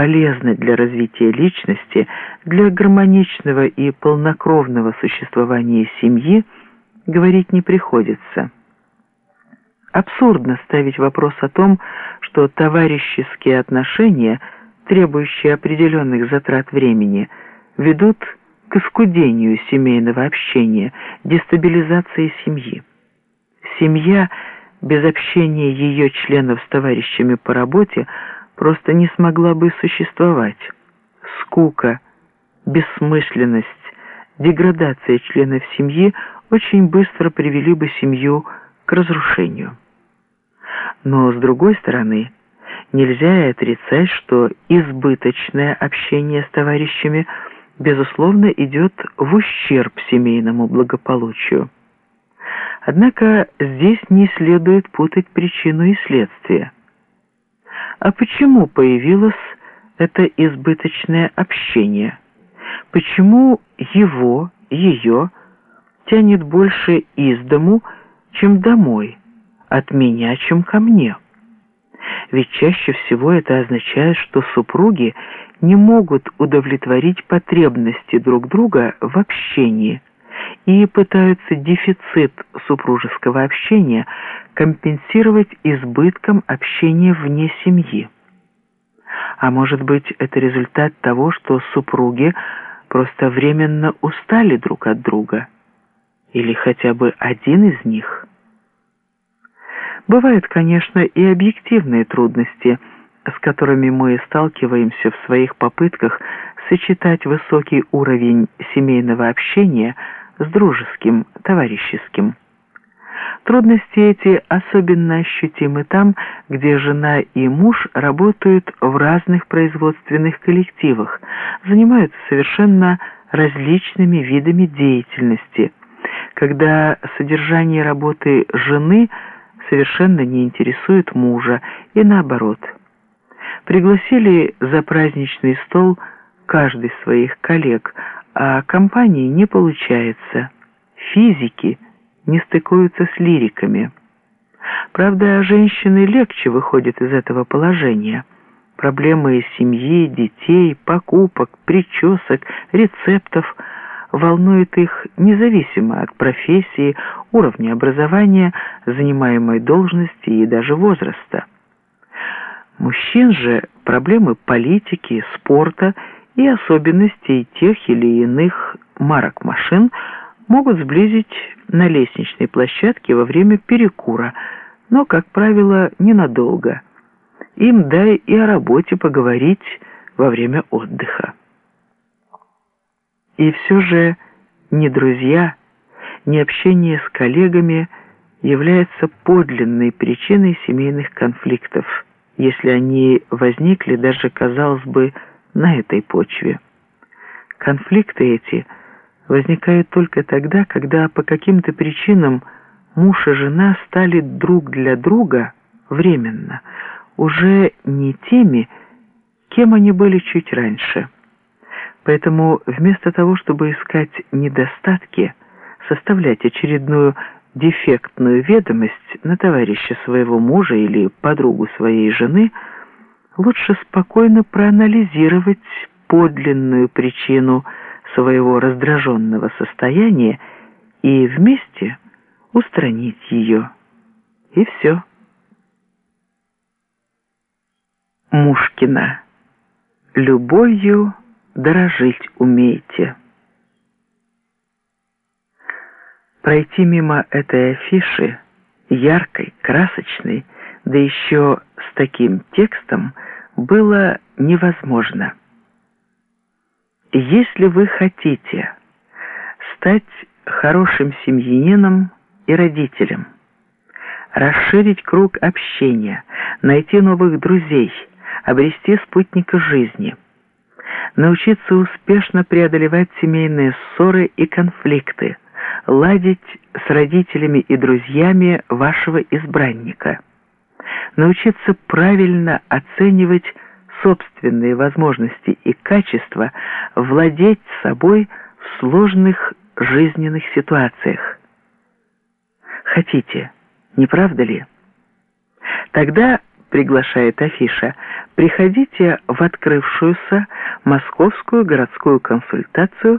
полезны для развития личности, для гармоничного и полнокровного существования семьи, говорить не приходится. Абсурдно ставить вопрос о том, что товарищеские отношения, требующие определенных затрат времени, ведут к искудению семейного общения, дестабилизации семьи. Семья без общения ее членов с товарищами по работе просто не смогла бы существовать. Скука, бессмысленность, деградация членов семьи очень быстро привели бы семью к разрушению. Но, с другой стороны, нельзя и отрицать, что избыточное общение с товарищами, безусловно, идет в ущерб семейному благополучию. Однако здесь не следует путать причину и следствие. А почему появилось это избыточное общение? Почему его, ее тянет больше из дому, чем домой, от меня, чем ко мне? Ведь чаще всего это означает, что супруги не могут удовлетворить потребности друг друга в общении и пытаются дефицит супружеского общения компенсировать избытком общения вне семьи. А может быть, это результат того, что супруги просто временно устали друг от друга? Или хотя бы один из них? Бывают, конечно, и объективные трудности, с которыми мы сталкиваемся в своих попытках сочетать высокий уровень семейного общения с дружеским, товарищеским. Трудности эти особенно ощутимы там, где жена и муж работают в разных производственных коллективах, занимаются совершенно различными видами деятельности, когда содержание работы жены совершенно не интересует мужа и наоборот. Пригласили за праздничный стол каждый своих коллег, а компании не получается. Физики – не стыкуются с лириками. Правда, женщины легче выходят из этого положения. Проблемы семьи, детей, покупок, причесок, рецептов волнуют их независимо от профессии, уровня образования, занимаемой должности и даже возраста. Мужчин же проблемы политики, спорта и особенностей тех или иных марок машин – могут сблизить на лестничной площадке во время перекура, но, как правило, ненадолго. Им дай и о работе поговорить во время отдыха. И все же ни друзья, ни общение с коллегами является подлинной причиной семейных конфликтов, если они возникли даже, казалось бы, на этой почве. Конфликты эти – возникает только тогда, когда по каким-то причинам муж и жена стали друг для друга временно, уже не теми, кем они были чуть раньше. Поэтому вместо того, чтобы искать недостатки, составлять очередную дефектную ведомость на товарища своего мужа или подругу своей жены, лучше спокойно проанализировать подлинную причину – своего раздраженного состояния и вместе устранить ее. И все. Мушкина. Любовью дорожить умеете. Пройти мимо этой афиши, яркой, красочной, да еще с таким текстом, было невозможно. Если вы хотите стать хорошим семьянином и родителем, расширить круг общения, найти новых друзей, обрести спутника жизни, научиться успешно преодолевать семейные ссоры и конфликты, ладить с родителями и друзьями вашего избранника, научиться правильно оценивать собственные возможности и качества владеть собой в сложных жизненных ситуациях. Хотите, не правда ли? Тогда приглашает афиша, приходите в открывшуюся московскую городскую консультацию